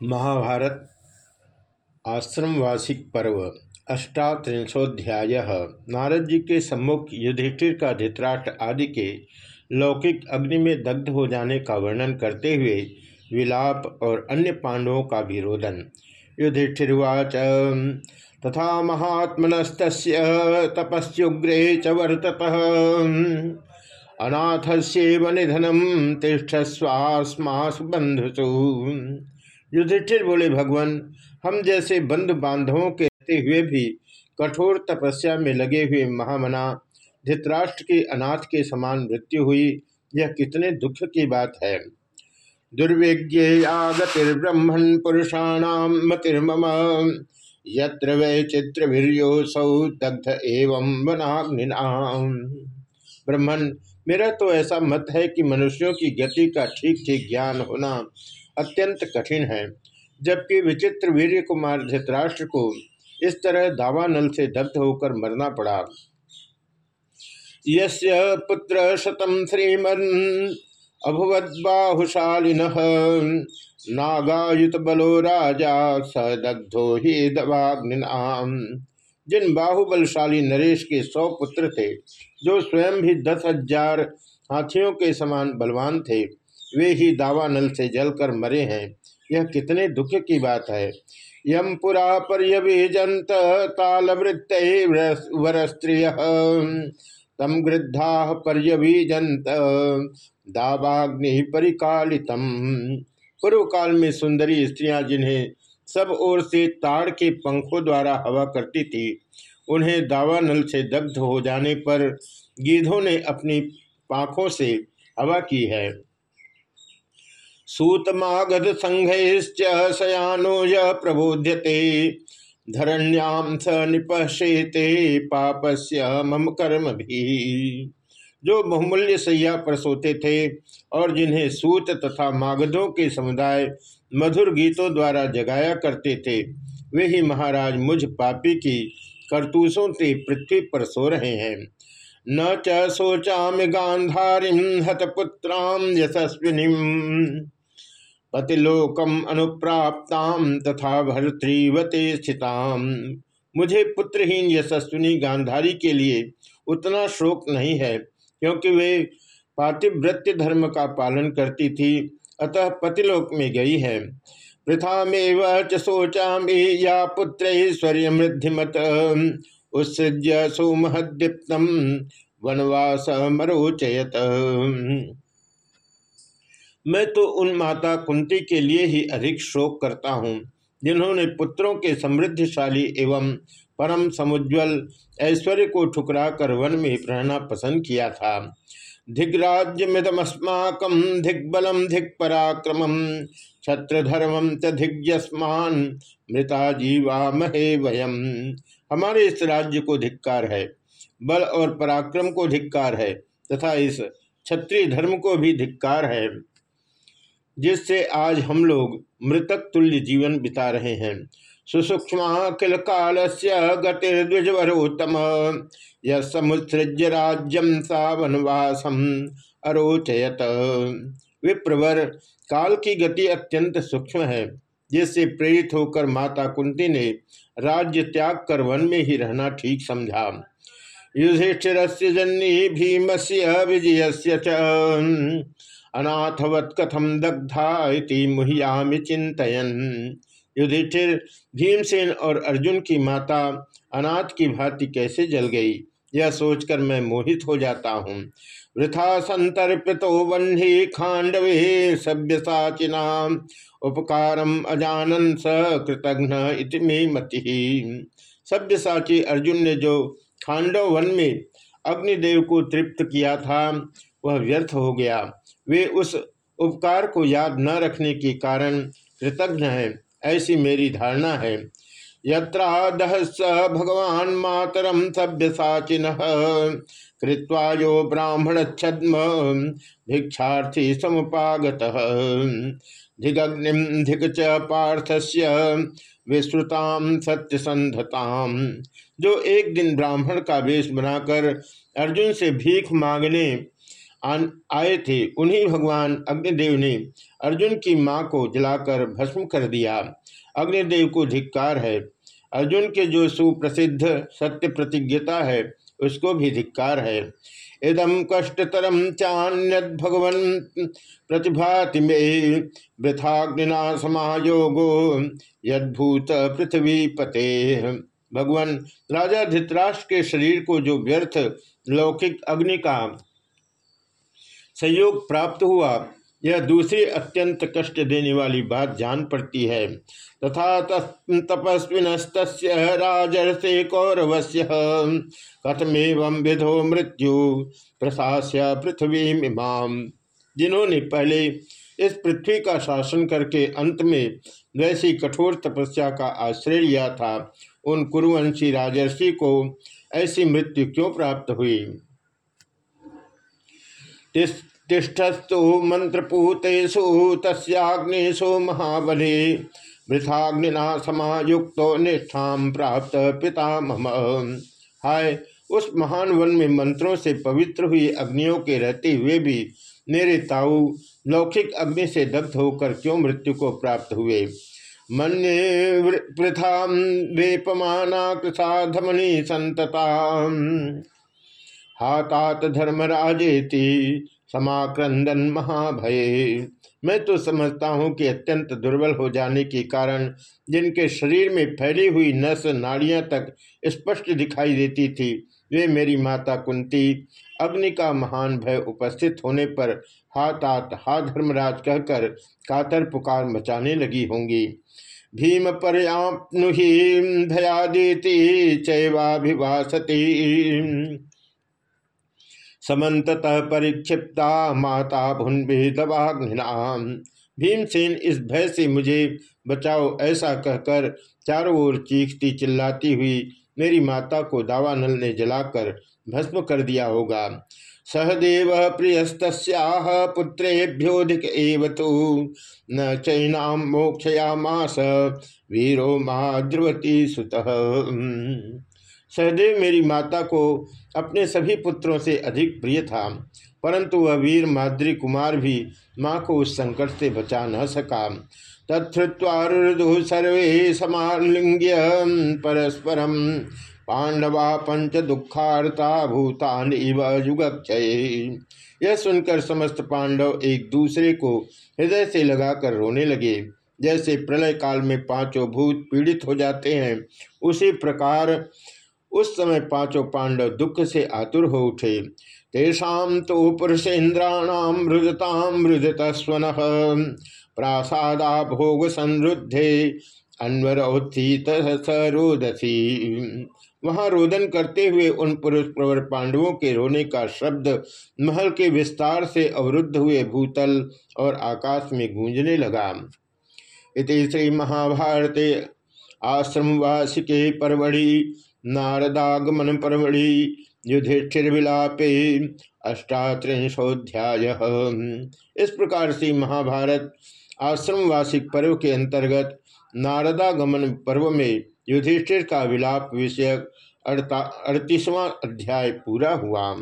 महाभारत, आश्रमवासिक पर्व अष्टात्रिशोध्याय नारद जी के सम्मुख युधिष्ठिर का धृतराष्ट्र आदि के लौकिक अग्नि में दग्ध हो जाने का वर्णन करते हुए विलाप और अन्य पांडवों का भी रोदन युधिष्ठिर्वाच तथा महात्मनस्त तपस्युग्रे च वर्तत। अनाथस्येव निधनम तिष्ठस्वास्मास बंधुसु युधिष्ठिर बोले, भगवान, हम जैसे बंधु बांधवों के रहते हुए भी कठोर तपस्या में लगे हुए महामना, धृतराष्ट्र की अनाथ के समान मृत्यु हुई, यह कितने दुख की बात है। दुर्विज्ञागतिर्ब्रह्मण पुरुषाणाम मतिर्मम, यत्र वै चित्रवीर्योसौ दग्ध एवं वनाग्निनाम। ब्रह्मण मेरा तो ऐसा मत है कि मनुष्यों की गति का ठीक ठीक ज्ञान होना अत्यंत कठिन है, जबकि विचित्र वीर कुमार धृतराष्ट्र को इस तरह दावानल से दग्ध होकर मरना पड़ा। यस्य पुत्र शतम श्रीमन अभवद बाहुशालिन नागायुत बलो राजा सदग्धो ही दवाग्निनाम। जिन बाहुबलशाली नरेश के सौ पुत्र थे, जो स्वयं भी दस हज़ार हाथियों के समान बलवान थे वे ही दावानल से जलकर मरे हैं। यह कितने दुख की बात है। यम पुरा वरस्त्रिय। तम गृद्धा पर्यवीजंत दावाग्नि परिकालितम। पूर्व काल में सुंदरी स्त्रियाँ जिन्हें सब ओर से ताड़ के पंखों द्वारा हवा करती थी, उन्हें दावानल से दग्ध हो जाने पर गीधों ने अपनी पाखों से हवा की है। सूतमागध संघैश्च शयानो य प्रबोध्यते। धरण्याम स निपशेते पापस्य मम कर्म भी जो बहुमूल्य सैया पर सोते थे और जिन्हें सूत तथा मागधों के समुदाय मधुर गीतों द्वारा जगाया करते थे, वे ही महाराज मुझ पापी की करतूसों से पृथ्वी पर सो रहे हैं। न च शोचा गांधारी हतपुत्राम यशस्विनी। पतिलोकम अनुप्राप्ताम तथा भरतृवते स्थिताम। मुझे पुत्रहीन यशस्विनी गांधारी के लिए उतना शोक नहीं है, क्योंकि वे पातिव्रत्य धर्म का पालन करती थी, अतः पतिलोक में गई है। पृथामेव च शोचा या पुत्र ऐश्वर्य मृद्धिमत उत्सृज्य सुमहदीप्तम वनवास मरोचयत मैं तो उन माता कुंती के लिए ही अधिक शोक करता हूँ, जिन्होंने पुत्रों के समृद्धशाली एवं परम समुज्वल ऐश्वर्य को ठुकरा कर वन में रहना पसंद किया था। धिग्राज्यमिदमस्माक धिग्बलम धिक्पराक्रम छत्रधर्मम च धिग्यस्मान मृता जीवा महे वयम। हमारे इस राज्य को धिक्कार है, बल और पराक्रम को धिक्कार है, तथा इस क्षत्रिय धर्म को भी धिक्कार है। जिससे आज हम लोग मृतक तुल्य जीवन बिता रहे हैं। सुसूक्ष्म किल से गतिर्द्विजवरोत्तम। यह समुत्सृज्य राज्यम सा वनवासम अरोचयत। विप्रवर, काल की गति अत्यंत सूक्ष्म है, जिससे प्रेरित होकर माता कुंती ने राज्य त्याग कर वन में ही रहना ठीक समझा। युधिष्ठिर जन्नी भीम से विजय अनाथवत कथम दग्धा इति मुहियामि चिंतन युधिष्ठिर, भीमसेन और अर्जुन की माता अनाथ की भांति कैसे जल गई? यह सोचकर मैं मोहित हो जाता हूँ। वृथा संतर्पितो वह्नि खांडवे सभ्य साचिना उपकार अजानन स कृतघ्न इतमी मति। सभ्य साची अर्जुन ने जो खांडव वन में अग्निदेव को तृप्त किया था, वह व्यर्थ हो गया। वे उस उपकार को याद न रखने के कारण कृतज्ञ है, ऐसी मेरी धारणा है। यत्रादह स भगवान मातरम सभ्य साचिन, कृत्वा जो ब्राह्मण छद्म भिक्षार्थी समुपागत। धिगग्निम धिक च पार्थस्य विश्रुताम सत्यसंधताम जो एक दिन ब्राह्मण का वेश बनाकर अर्जुन से भीख मांगने आए थे, उन्हीं भगवान अग्निदेव ने अर्जुन की माँ को जलाकर भस्म कर दिया। अग्निदेव को धिक्कार है। अर्जुन के जो सुप्रसिद्ध सत्य प्रतिज्ञता है, उसको भी धिक्कार है। इदम कष्टतरम चान्यद भगवन प्रतिभाति में वृथाग्निना समायोगो यदूत पृथ्वी पते भगवान राजा धित्राष्ट्र के शरीर को जो व्यर्थ लौकिक अग्नि का संयोग प्राप्त हुआ। यह दूसरी अत्यंत कष्ट देने वाली बात जान पड़ती है। तथा तपस्विनस्त राजर्षे कौरवस्य कथमेव विधो मृत्यु प्रशास्य पृथ्वी इमाम। जिन्होंने पहले इस पृथ्वी का शासन करके अंत में वैसी कठोर तपस्या का आश्रय लिया था, उन कुरुवंशी राजर्षि को ऐसी मृत्यु क्यों प्राप्त हुई? तिष्ठस्तु मंत्रपूतेषु तस्ग्निशु महाबली। वृथाग्निना समायुक्त निष्ठा प्राप्त पिता मम। हाय, उस महान वन में मंत्रों से पवित्र हुई अग्नियों के रहते हुए भी मेरे ताऊ लौकिक अग्नि से दग्ध होकर क्यों मृत्यु को प्राप्त हुए? मन वृथा वेपमाना कृषाधमनी संतता हातात धर्मराजेति समाक्रंदन महाभय। मैं तो समझता हूँ कि अत्यंत दुर्बल हो जाने के कारण जिनके शरीर में फैली हुई नस नाड़ियाँ तक स्पष्ट दिखाई देती थी, वे मेरी माता कुंती अग्नि का महान भय उपस्थित होने पर हाथ आत हा धर्मराज कहकर कातर पुकार मचाने लगी होंगी। भीम पर्याप्नुहि भयादीति चैवाभिभासती समन्ततः परिक्षिप्ता माता भुन्भिदवाग्निनाम भीमसेन इस भय से मुझे बचाओ, ऐसा कहकर चारों ओर चीखती चिल्लाती हुई मेरी माता को दावानल ने जलाकर भस्म कर दिया होगा। सहदेव प्रियस्त पुत्रेभ्योधिक तो। न चैनाम मोक्षयामास, वीरो माँ ध्रुवती सुत। सहदेव मेरी माता को अपने सभी पुत्रों से अधिक प्रिय था, परंतु वह वीर माद्री कुमार भी माँ को उस संकट से बचा न सका। तत्वा सर्वे समालिंग्य परस्परम पांडवा पंच दुखार्ता भूतान इव युगक्षय। यह सुनकर समस्त पांडव एक दूसरे को हृदय से लगाकर रोने लगे। जैसे प्रलय काल में पाँचों भूत पीड़ित हो जाते हैं, उसी प्रकार उस समय पाँचों पांडव दुख से आतुर हो उठे। तेषा तो पुरुषेन्द्राणाम मृदत स्वन प्रासादा भोग संरुद्धे अन्वरोत्थित सरोदसी वहाँ रोदन करते हुए उन पुरुष प्रवर पांडवों के रोने का शब्द महल के विस्तार से अवरुद्ध हुए भूतल और आकाश में गूंजने लगा। इति श्री महाभारते आश्रमवासिके परवड़ी नारदागमन परमढ़ि युधिष्ठिर विलापे अष्टात्रिशोध्याय इस प्रकार से महाभारत आश्रम वार्षिक पर्व के अंतर्गत नारदागमन पर्व में युधिष्ठिर का विलाप विषयक अड़ता, अड़तीसवां अध्याय पूरा हुआ।